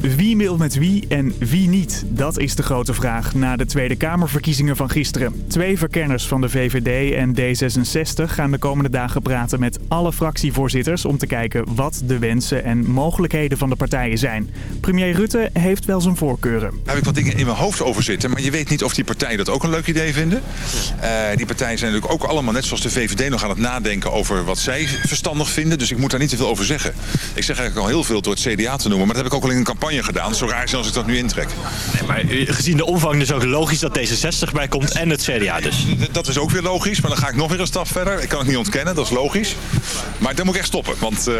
Wie mailt met wie en wie niet? Dat is de grote vraag na de Tweede Kamerverkiezingen van gisteren. Twee verkenners van de VVD en D66 gaan de komende dagen praten met alle fractievoorzitters... om te kijken wat de wensen en mogelijkheden van de partijen zijn. Premier Rutte heeft wel zijn voorkeuren. Daar heb ik wat dingen in mijn hoofd over zitten, maar je weet niet of die partijen dat ook een leuk idee vinden. Uh, die partijen zijn natuurlijk ook allemaal, net zoals de VVD, nog aan het nadenken over wat zij verstandig vinden. Dus ik moet daar niet te veel over zeggen. Ik zeg eigenlijk al heel veel door het CDA te noemen, maar dat heb ik ook al in een campagne gedaan. Zo raar is als ik dat nu intrek. Nee, maar gezien de omvang is ook logisch dat D66 bij komt en het CDA dus. Dat is ook weer logisch, maar dan ga ik nog weer een stap verder. Ik kan het niet ontkennen, dat is logisch. Maar dan moet ik echt stoppen, want uh,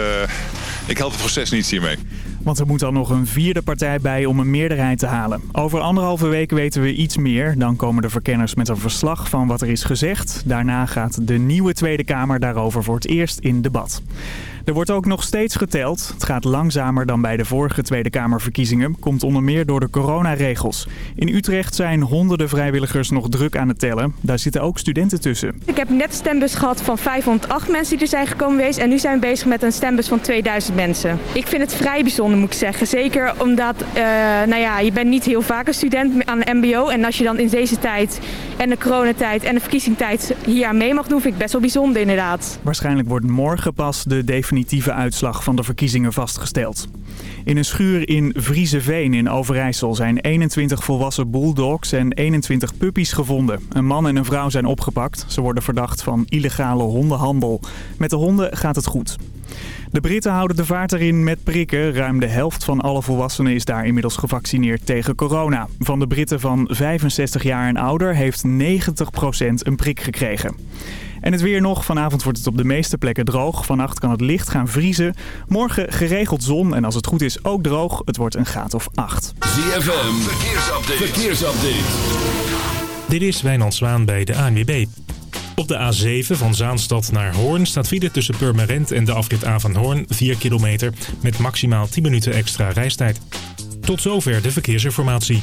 ik help het proces niet hiermee. Want er moet dan nog een vierde partij bij om een meerderheid te halen. Over anderhalve week weten we iets meer. Dan komen de verkenners met een verslag van wat er is gezegd. Daarna gaat de nieuwe Tweede Kamer daarover voor het eerst in debat. Er wordt ook nog steeds geteld. Het gaat langzamer dan bij de vorige Tweede Kamerverkiezingen. Komt onder meer door de coronaregels. In Utrecht zijn honderden vrijwilligers nog druk aan het tellen. Daar zitten ook studenten tussen. Ik heb net stembus gehad van 508 mensen die er zijn gekomen geweest. En nu zijn we bezig met een stembus van 2000 mensen. Ik vind het vrij bijzonder moet ik zeggen. Zeker omdat uh, nou ja, je bent niet heel vaak een student aan de mbo. En als je dan in deze tijd en de coronatijd en de verkiezingstijd hier aan mee mag doen... vind ik best wel bijzonder inderdaad. Waarschijnlijk wordt morgen pas de definitieve definitieve uitslag van de verkiezingen vastgesteld. In een schuur in Vriezeveen in Overijssel zijn 21 volwassen bulldogs en 21 puppies gevonden. Een man en een vrouw zijn opgepakt. Ze worden verdacht van illegale hondenhandel. Met de honden gaat het goed. De Britten houden de vaart erin met prikken. Ruim de helft van alle volwassenen is daar inmiddels gevaccineerd tegen corona. Van de Britten van 65 jaar en ouder heeft 90% een prik gekregen. En het weer nog. Vanavond wordt het op de meeste plekken droog. Vannacht kan het licht gaan vriezen. Morgen geregeld zon en als het goed is ook droog. Het wordt een graad of 8. ZFM, verkeersupdate. verkeersupdate. Dit is Wijnand Zwaan bij de ANWB. Op de A7 van Zaanstad naar Hoorn staat file tussen Purmerend en de afrit A van Hoorn 4 kilometer met maximaal 10 minuten extra reistijd. Tot zover de verkeersinformatie.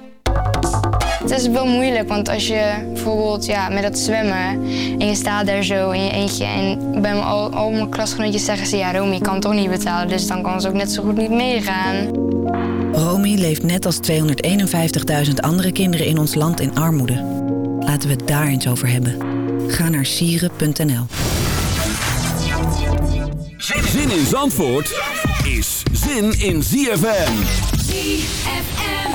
Het is wel moeilijk, want als je bijvoorbeeld ja, met dat zwemmen en je staat daar zo in je eentje en bij mijn, al, al mijn klasgenootjes zeggen ze ja Romy, je kan toch niet betalen, dus dan kan ze ook net zo goed niet meegaan. Romy leeft net als 251.000 andere kinderen in ons land in armoede. Laten we het daar eens over hebben. Ga naar sieren.nl Zin in Zandvoort is zin in ZFM. ZFM.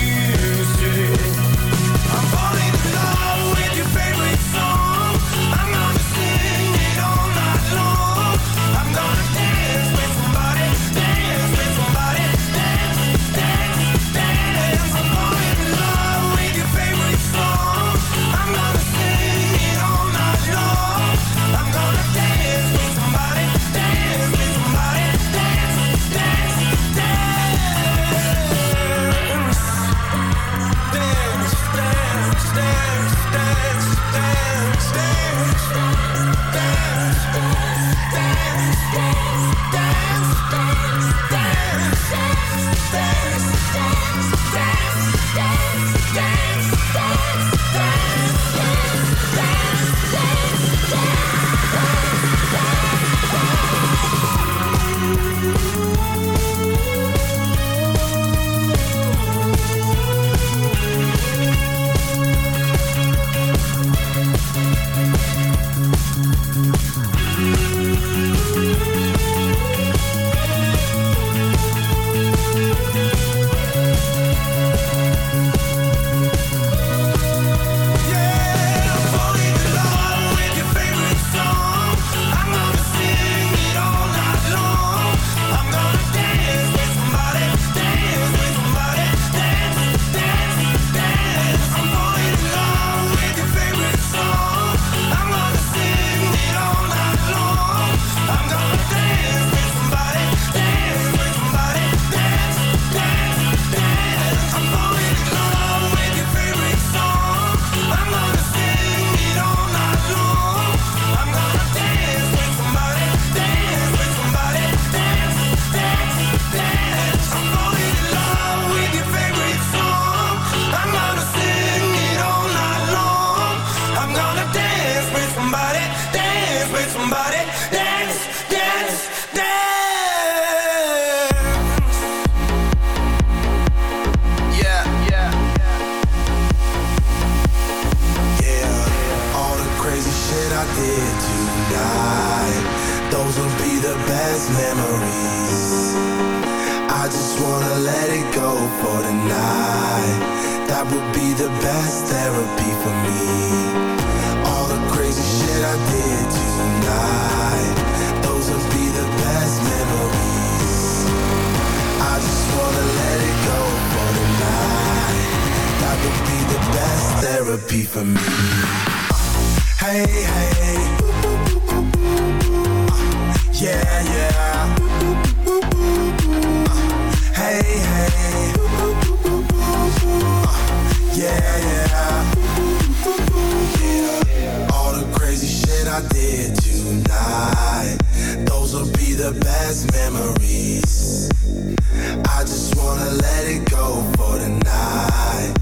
you therapy for me. Hey, hey. Yeah, yeah. Hey, hey. Yeah, yeah. All the crazy shit I did tonight. Those will be the best memories. I just wanna let it go for tonight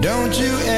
Don't you ever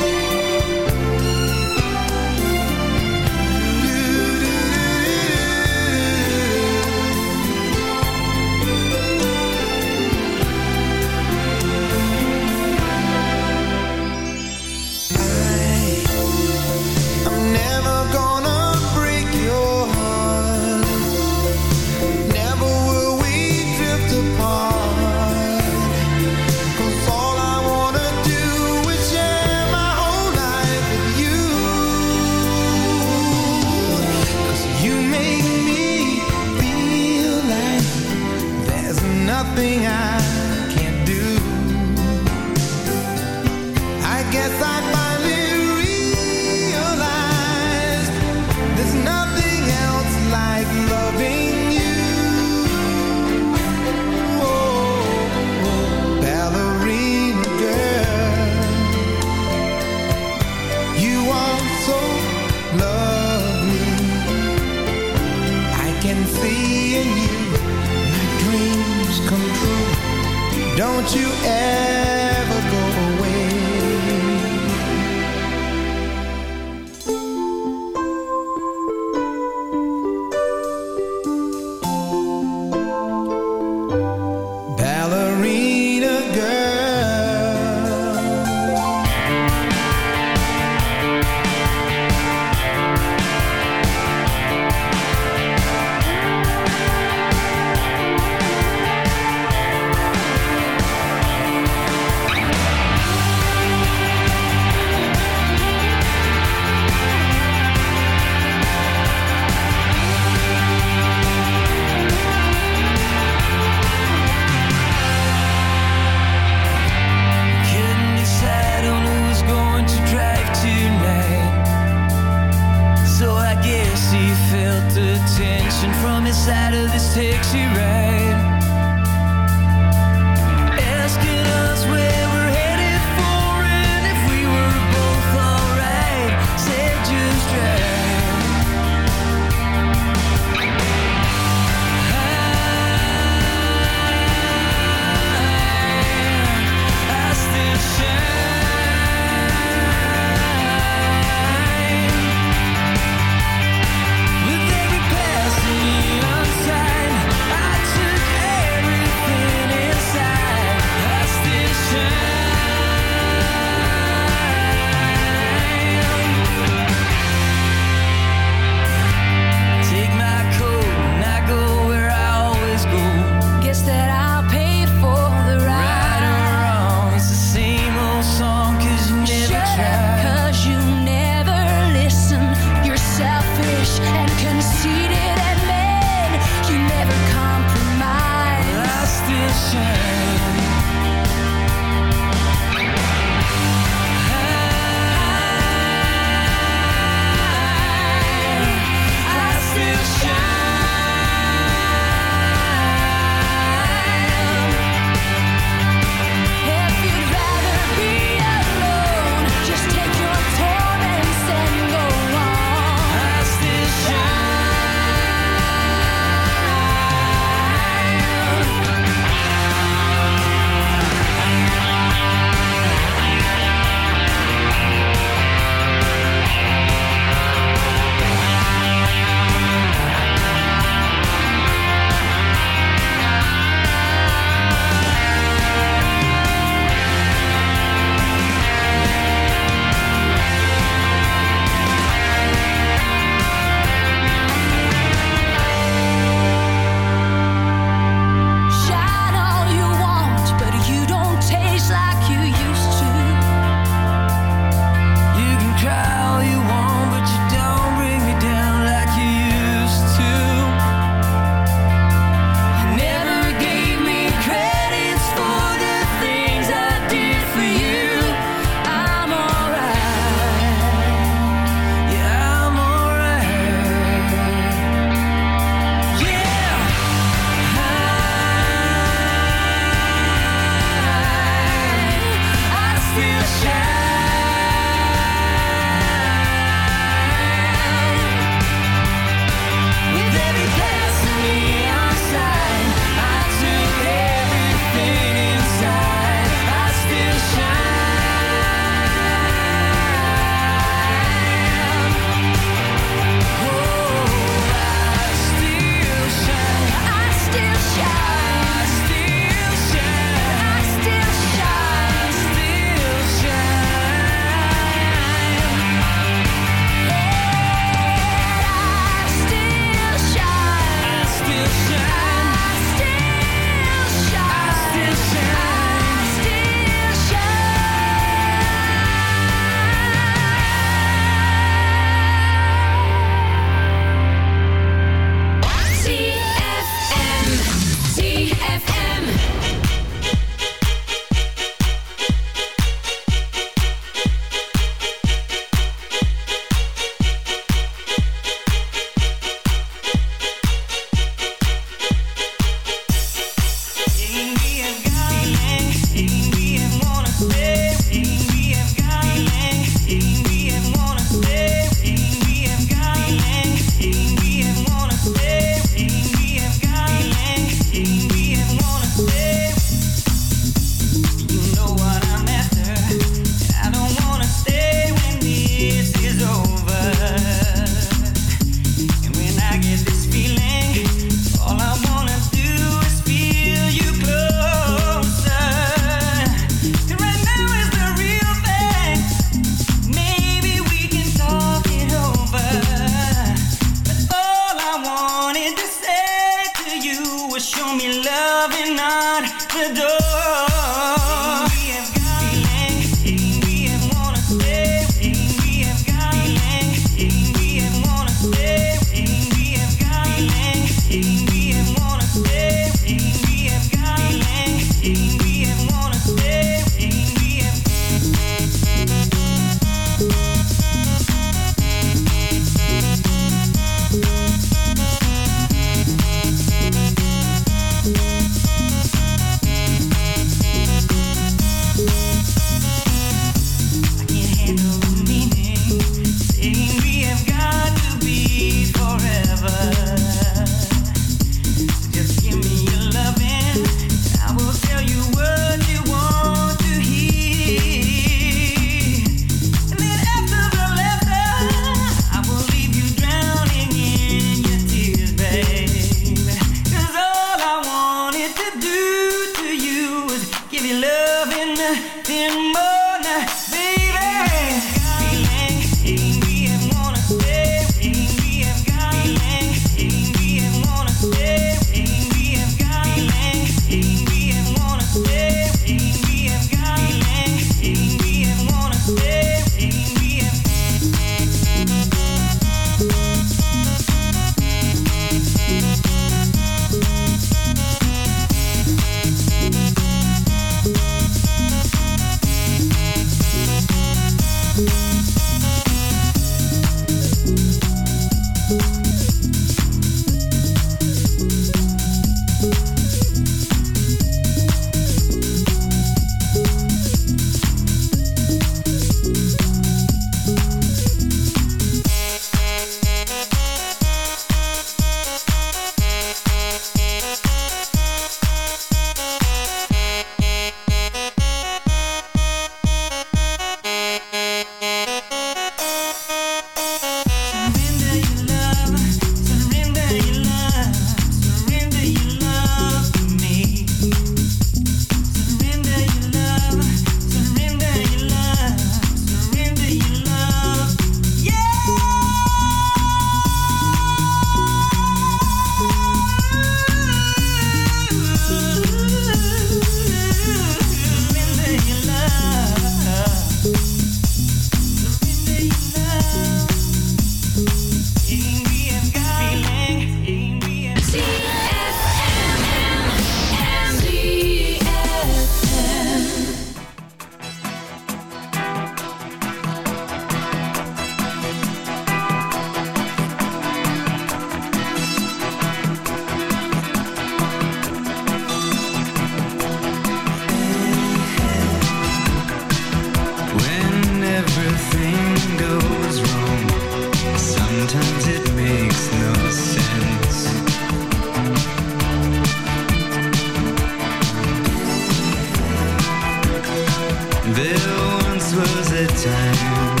There once was a time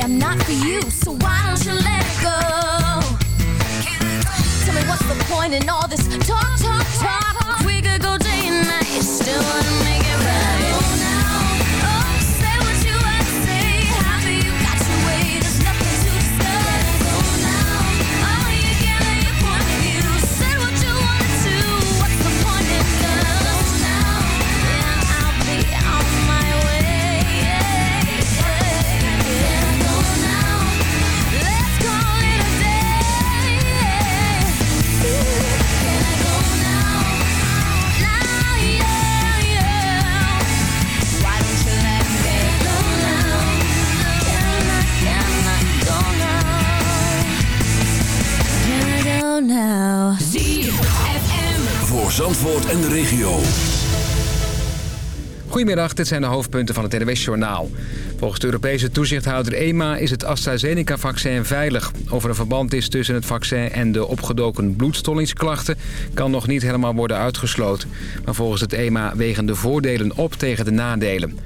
I'm not for you, so why don't you let it go? Tell me what's the point in all this talk, talk, talk? We could go day and night, still now. ZFM. Voor Zandvoort en de regio. Goedemiddag, dit zijn de hoofdpunten van het NWS-journaal. Volgens de Europese toezichthouder EMA is het AstraZeneca-vaccin veilig. Of er een verband is tussen het vaccin en de opgedoken bloedstollingsklachten... kan nog niet helemaal worden uitgesloten. Maar volgens het EMA wegen de voordelen op tegen de nadelen.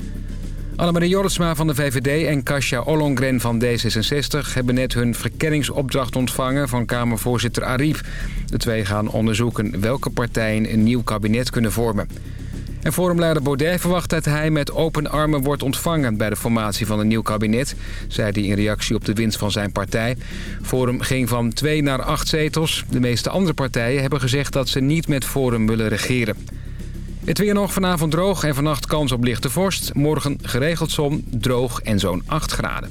Annemarie Jorritsma van de VVD en Kasia Ollongren van D66... hebben net hun verkenningsopdracht ontvangen van Kamervoorzitter Arif. De twee gaan onderzoeken welke partijen een nieuw kabinet kunnen vormen. En forumleider Baudet verwacht dat hij met open armen wordt ontvangen... bij de formatie van een nieuw kabinet, zei hij in reactie op de winst van zijn partij. Forum ging van twee naar acht zetels. De meeste andere partijen hebben gezegd dat ze niet met Forum willen regeren. Het weer nog vanavond droog en vannacht kans op lichte vorst. Morgen geregeld zon, droog en zo'n 8 graden.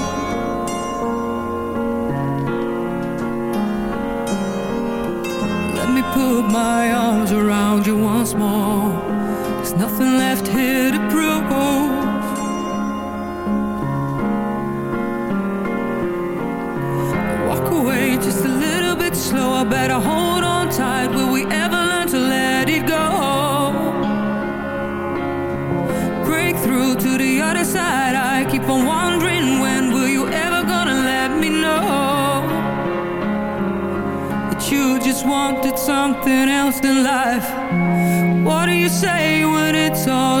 Say when it's all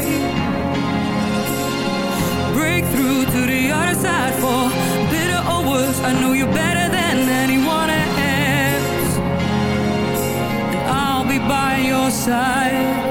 To the other side for or worse. I know you better than anyone else. I'll be by your side.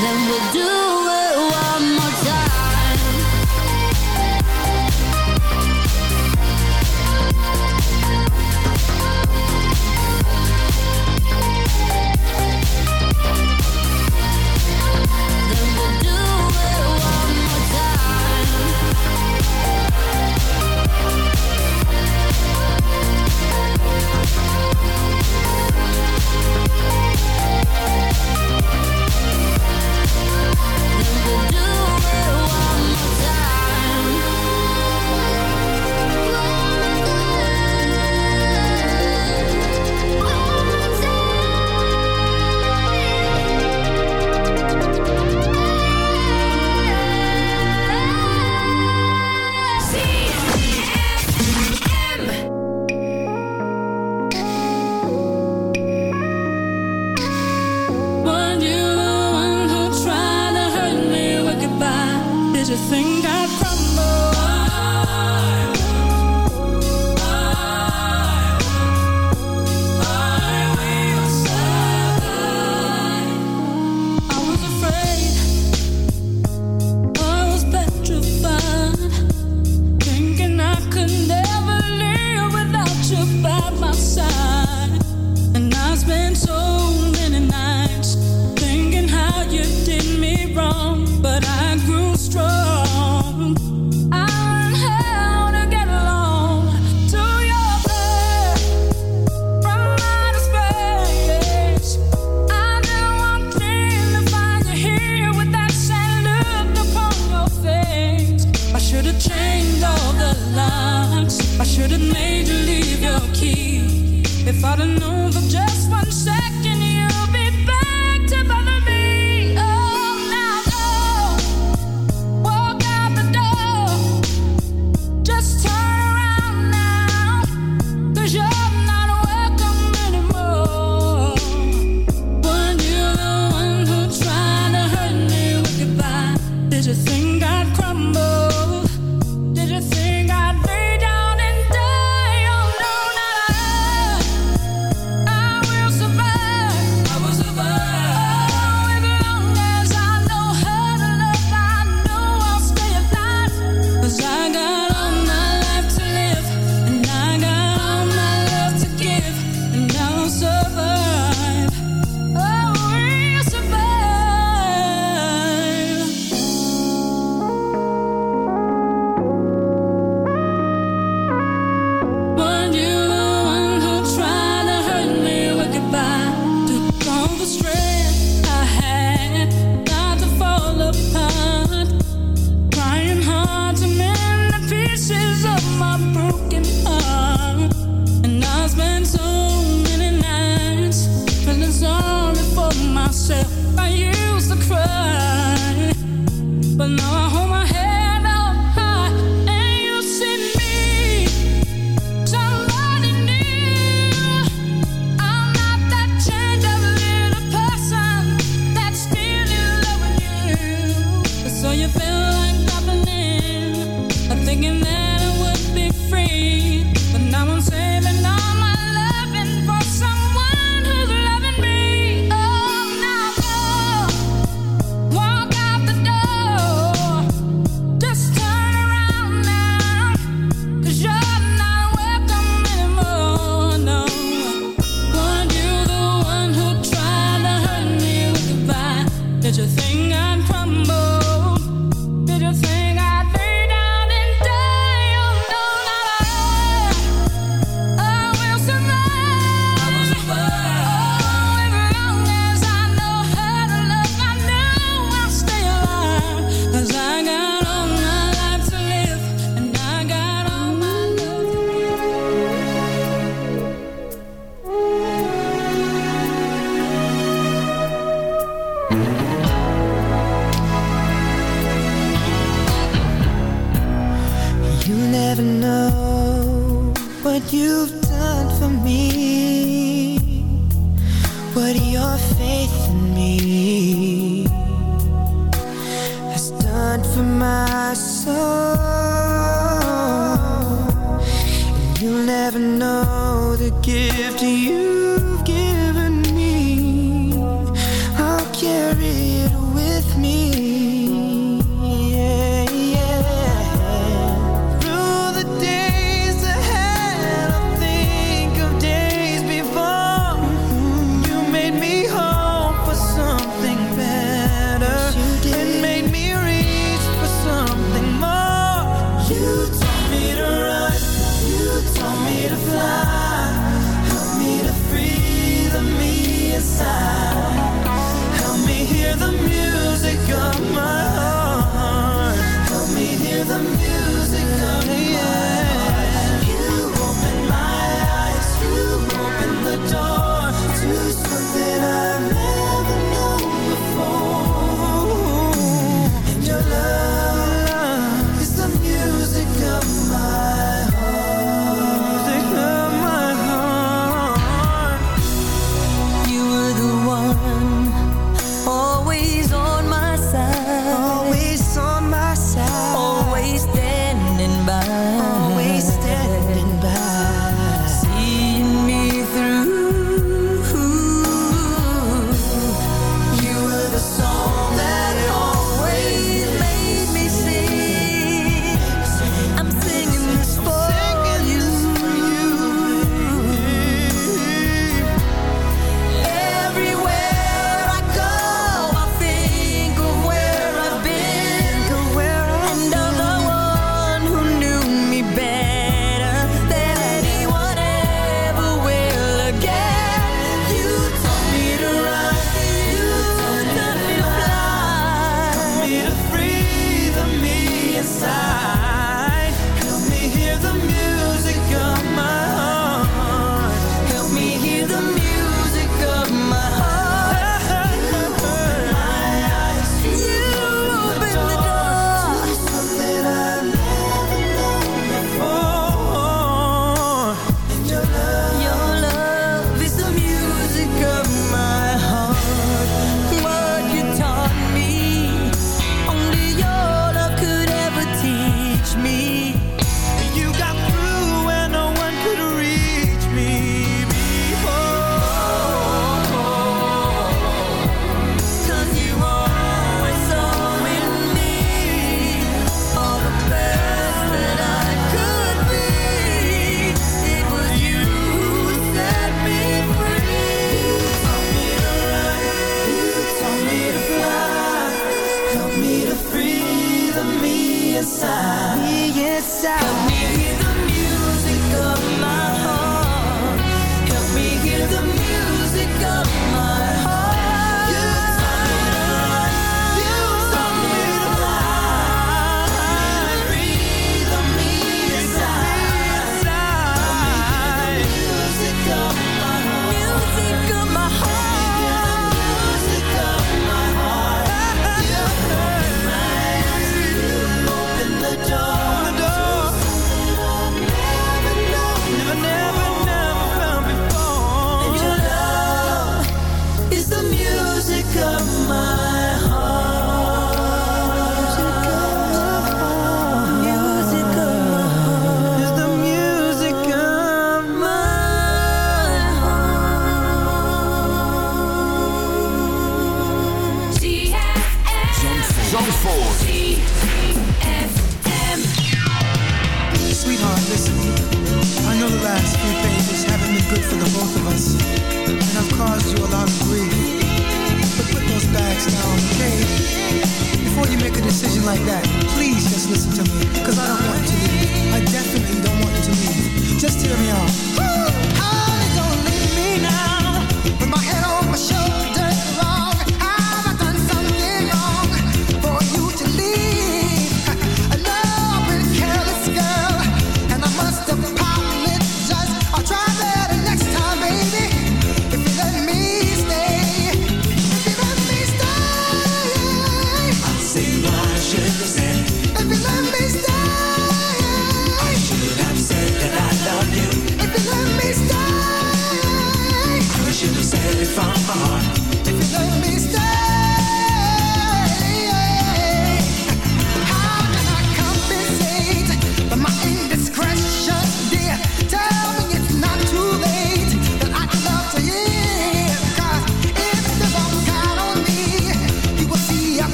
then we'll do your key. If I'd have known for just one second.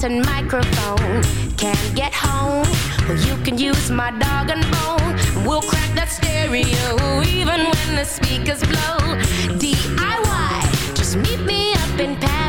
button microphone. Can't get home. Well, you can use my dog and bone. We'll crack that stereo even when the speakers blow. DIY, just meet me up in Paris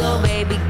go, baby,